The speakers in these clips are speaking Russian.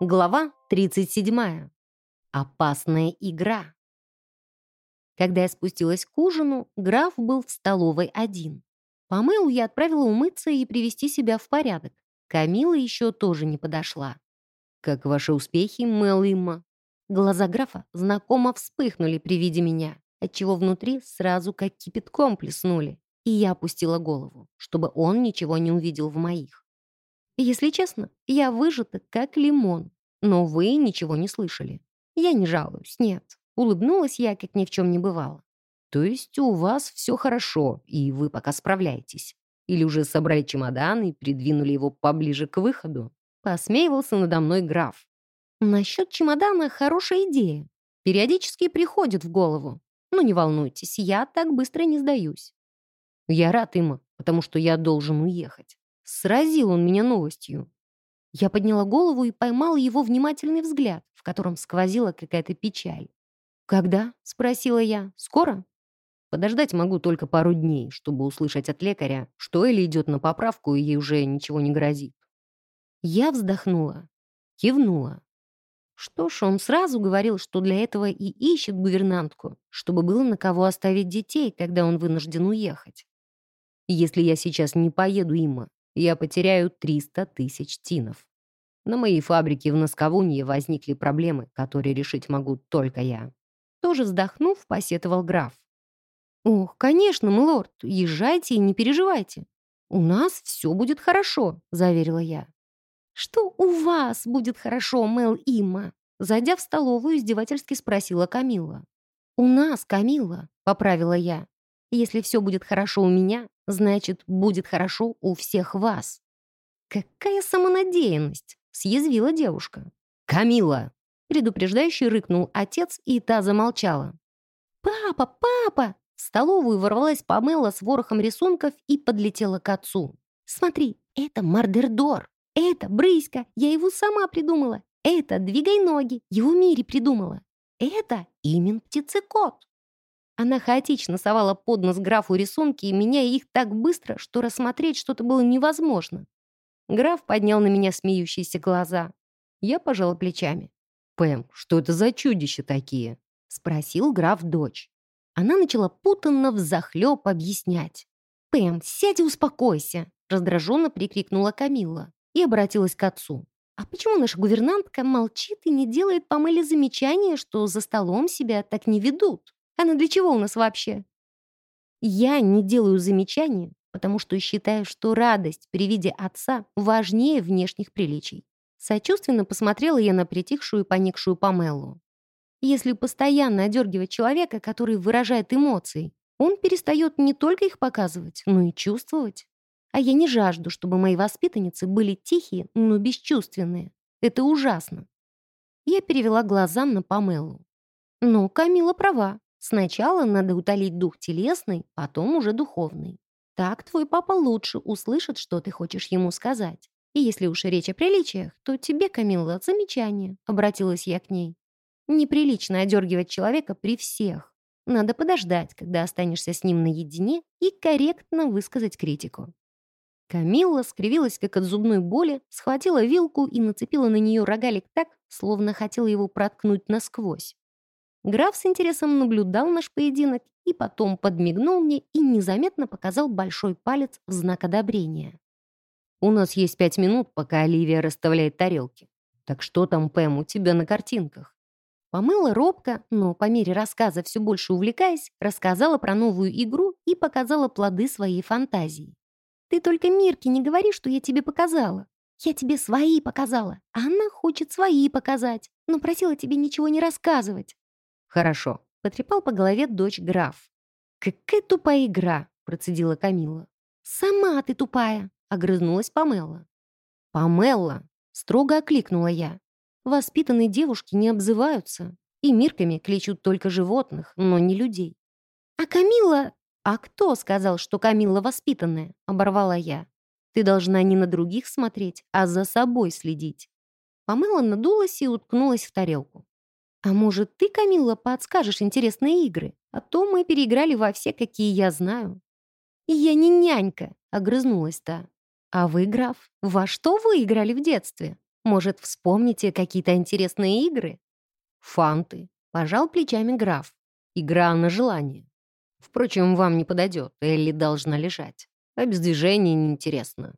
Глава 37. Опасная игра. Когда я спустилась к ужину, граф был в столовой один. Помылу я отправила умыться и привести себя в порядок. Камила еще тоже не подошла. «Как ваши успехи, Мэл Имма?» Глаза графа знакомо вспыхнули при виде меня, отчего внутри сразу как кипятком плеснули, и я опустила голову, чтобы он ничего не увидел в моих. Если честно, я выжата, как лимон. Но вы ничего не слышали. Я не жалуюсь, нет. Улыбнулась я, как ни в чем не бывало. То есть у вас все хорошо, и вы пока справляетесь. Или уже собрали чемодан и придвинули его поближе к выходу? Посмеивался надо мной граф. Насчет чемодана хорошая идея. Периодически приходит в голову. Но не волнуйтесь, я так быстро не сдаюсь. Я рад ему, потому что я должен уехать. Сразил он меня новостью. Я подняла голову и поймала его внимательный взгляд, в котором сквозила какая-то печаль. «Когда?» — спросила я. «Скоро?» Подождать могу только пару дней, чтобы услышать от лекаря, что Элли идет на поправку, и ей уже ничего не грозит. Я вздохнула, кивнула. Что ж, он сразу говорил, что для этого и ищет гувернантку, чтобы было на кого оставить детей, когда он вынужден уехать. Если я сейчас не поеду има, я потеряю 300 тысяч тинов. На моей фабрике в Носковунье возникли проблемы, которые решить могу только я. Тоже вздохнув, посетовал граф. «Ох, конечно, милорд, езжайте и не переживайте. У нас все будет хорошо», — заверила я. «Что у вас будет хорошо, Мел Имма?» Зайдя в столовую, издевательски спросила Камила. «У нас, Камила», — поправила я. «Если все будет хорошо у меня, Значит, будет хорошо у всех вас. Какая самонадеянность, съязвила девушка. Камила! Предупреждающий рыкнул отец, и та замолчала. «Папа, папа!» В столовую ворвалась Памела с ворохом рисунков и подлетела к отцу. «Смотри, это Мардердор, это Брыська, я его сама придумала, это Двигай ноги, его Мире придумала, это Имен Птицекот». Она хаотично совала под нос графу рисунки, меняя их так быстро, что рассмотреть что-то было невозможно. Граф поднял на меня смеющиеся глаза. Я пожала плечами. «Пэм, что это за чудища такие?» — спросил граф дочь. Она начала путанно взахлеб объяснять. «Пэм, сядь и успокойся!» — раздраженно прикрикнула Камилла и обратилась к отцу. «А почему наша гувернантка молчит и не делает Памеле замечания, что за столом себя так не ведут?» Она для чего у нас вообще? Я не делаю замечания, потому что считаю, что радость при виде отца важнее внешних приличий. Сочувственно посмотрела я на притихшую и поникшую Памеллу. Если постоянно одергивать человека, который выражает эмоции, он перестает не только их показывать, но и чувствовать. А я не жажду, чтобы мои воспитанницы были тихие, но бесчувственные. Это ужасно. Я перевела глаза на Памелу. Но Камила права. Сначала надо утолить дух телесный, потом уже духовный. Так твой папа лучше услышит, что ты хочешь ему сказать. И если уж речь о приличиях, то тебе, Камилла, замечание, обратилась я к ней. Неприлично одергивать человека при всех. Надо подождать, когда останешься с ним наедине и корректно высказать критику. Камилла скривилась, как от зубной боли, схватила вилку и нацепила на нее рогалик так, словно хотела его проткнуть насквозь. Граф с интересом наблюдал наш поединок и потом подмигнул мне и незаметно показал большой палец в знак одобрения. «У нас есть пять минут, пока Оливия расставляет тарелки. Так что там, Пэм, у тебя на картинках?» Помыла робко, но по мере рассказа все больше увлекаясь, рассказала про новую игру и показала плоды своей фантазии. «Ты только Мирке не говори, что я тебе показала. Я тебе свои показала, а она хочет свои показать, но просила тебе ничего не рассказывать. «Хорошо», — потрепал по голове дочь граф. «Какая тупая игра», — процедила Камила. «Сама ты тупая», — огрызнулась Памелла. «Памелла», — строго окликнула я. «Воспитанные девушки не обзываются, и мирками кличут только животных, но не людей». «А Камила...» «А кто сказал, что Камила воспитанная?» — оборвала я. «Ты должна не на других смотреть, а за собой следить». Памела надулась и уткнулась в тарелку. «А может, ты, Камилла, подскажешь интересные игры? А то мы переиграли во все, какие я знаю». «Я не нянька», — огрызнулась та. «А вы, граф, во что вы играли в детстве? Может, вспомните какие-то интересные игры? Фанты. Пожал плечами граф. Игра на желание. Впрочем, вам не подойдет, Элли должна лежать. Без движения неинтересно.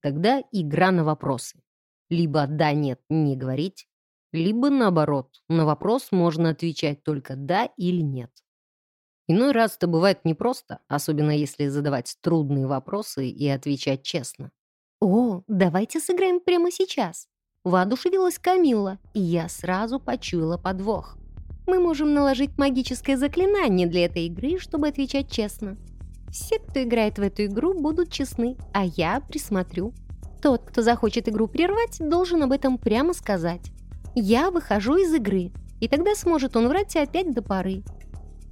Тогда игра на вопросы. Либо «да», «нет» не говорить, либо наоборот, на вопрос можно отвечать только «да» или «нет». Иной раз это бывает непросто, особенно если задавать трудные вопросы и отвечать честно. «О, давайте сыграем прямо сейчас!» Воодушевилась Камилла, и я сразу почуяла подвох. Мы можем наложить магическое заклинание для этой игры, чтобы отвечать честно. Все, кто играет в эту игру, будут честны, а я присмотрю. Тот, кто захочет игру прервать, должен об этом прямо сказать. Я выхожу из игры, и тогда сможет он врать опять до поры.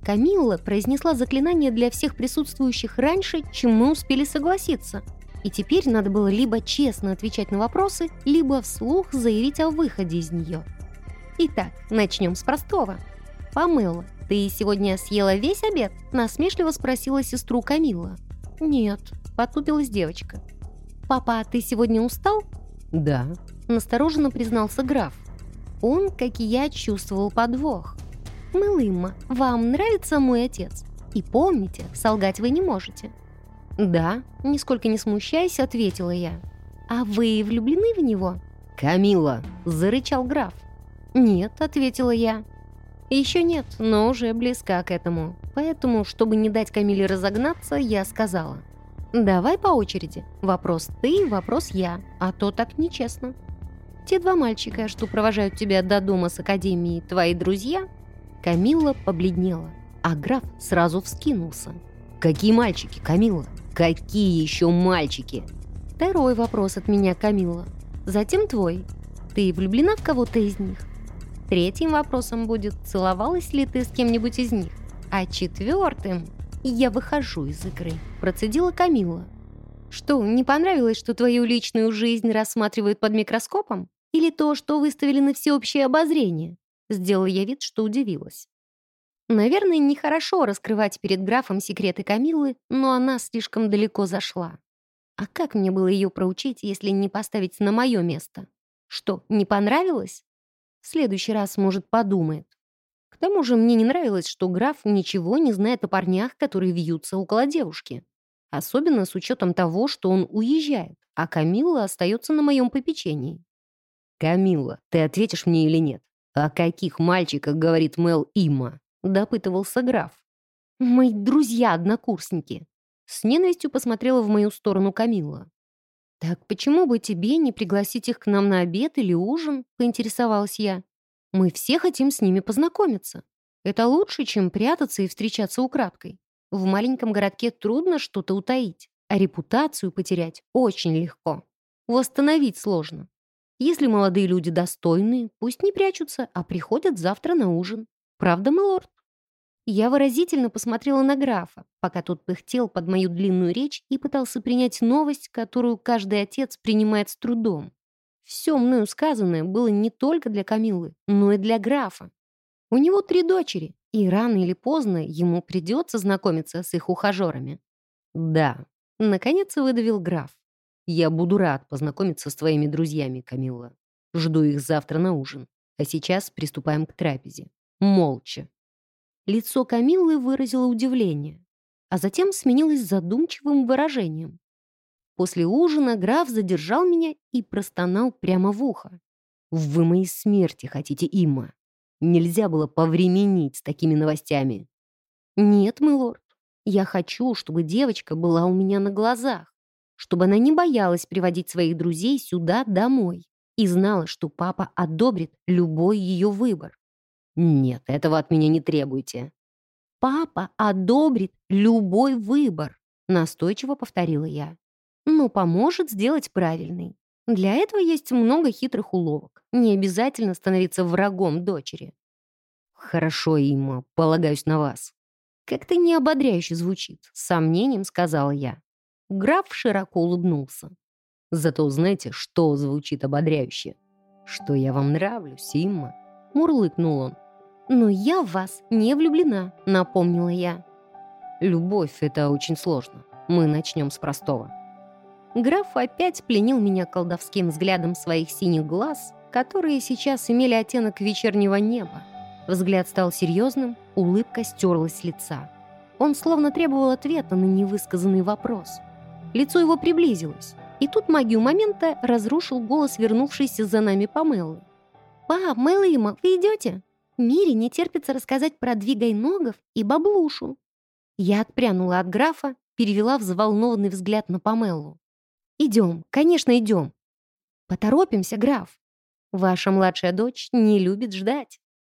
Камилла произнесла заклинание для всех присутствующих раньше, чем мы успели согласиться. И теперь надо было либо честно отвечать на вопросы, либо вслух заявить о выходе из нее. Итак, начнем с простого. «Памела, ты сегодня съела весь обед?» – насмешливо спросила сестру Камилла. «Нет», – потупилась девочка. «Папа, ты сегодня устал?» «Да», – настороженно признался граф. Он, как и я, чувствовал подвох. «Мылымма, вам нравится мой отец? И помните, солгать вы не можете». «Да», – нисколько не смущаясь, ответила я. «А вы влюблены в него?» «Камила!» – зарычал граф. «Нет», — ответила я. «Еще нет, но уже близка к этому. Поэтому, чтобы не дать Камиле разогнаться, я сказала. Давай по очереди. Вопрос ты, вопрос я. А то так нечестно. Те два мальчика, что провожают тебя до дома с академией, твои друзья?» Камилла побледнела, а граф сразу вскинулся. «Какие мальчики, Камилла? Какие еще мальчики?» Второй вопрос от меня, Камилла. Затем твой. Ты влюблена в кого-то из них? Третьим вопросом будет, целовалась ли ты с кем-нибудь из них. А четвертым я выхожу из игры, процедила Камила. Что, не понравилось, что твою личную жизнь рассматривают под микроскопом? Или то, что выставили на всеобщее обозрение? Сделала я вид, что удивилась. Наверное, нехорошо раскрывать перед графом секреты Камилы, но она слишком далеко зашла. А как мне было ее проучить, если не поставить на мое место? Что, не понравилось? В следующий раз, может, подумает. К тому же мне не нравилось, что граф ничего не знает о парнях, которые вьются около девушки. Особенно с учетом того, что он уезжает, а Камилла остается на моем попечении. «Камилла, ты ответишь мне или нет? О каких мальчиках говорит Мел Има?» — допытывался граф. «Мои друзья-однокурсники». С ненавистью посмотрела в мою сторону Камилла. «Так почему бы тебе не пригласить их к нам на обед или ужин?» — поинтересовалась я. «Мы все хотим с ними познакомиться. Это лучше, чем прятаться и встречаться украдкой. В маленьком городке трудно что-то утаить, а репутацию потерять очень легко. Восстановить сложно. Если молодые люди достойные, пусть не прячутся, а приходят завтра на ужин. Правда, милорд?» Я выразительно посмотрела на графа, пока тот пыхтел под мою длинную речь и пытался принять новость, которую каждый отец принимает с трудом. Все мною сказанное было не только для Камилы, но и для графа. У него три дочери, и рано или поздно ему придется знакомиться с их ухажерами. «Да», — наконец выдавил граф. «Я буду рад познакомиться с твоими друзьями, Камилла. Жду их завтра на ужин. А сейчас приступаем к трапезе. Молча, Лицо Камиллы выразило удивление, а затем сменилось задумчивым выражением. После ужина граф задержал меня и простонал прямо в ухо. «Вы моей смерти хотите, Имма. Нельзя было повременить с такими новостями». «Нет, милорд, я хочу, чтобы девочка была у меня на глазах, чтобы она не боялась приводить своих друзей сюда домой и знала, что папа одобрит любой ее выбор. «Нет, этого от меня не требуйте». «Папа одобрит любой выбор», — настойчиво повторила я. «Но поможет сделать правильный. Для этого есть много хитрых уловок. Не обязательно становиться врагом дочери». «Хорошо, Има, полагаюсь на вас». «Как-то неободряюще звучит», — с сомнением сказала я. Граф широко улыбнулся. «Зато знаете, что звучит ободряюще? Что я вам нравлюсь, Имма?» Мурлыкнул он. «Но я в вас не влюблена», — напомнила я. «Любовь — это очень сложно. Мы начнем с простого». Граф опять пленил меня колдовским взглядом своих синих глаз, которые сейчас имели оттенок вечернего неба. Взгляд стал серьезным, улыбка стерлась с лица. Он словно требовал ответа на невысказанный вопрос. Лицо его приблизилось, и тут магию момента разрушил голос вернувшийся за нами Памеллы. «Пап, Мэлэйма, вы идете? Мире не терпится рассказать про Двигай Ногов и Баблушу». Я отпрянула от графа, перевела взволнованный взгляд на Памеллу. «Идем, конечно, идем». «Поторопимся, граф. Ваша младшая дочь не любит ждать».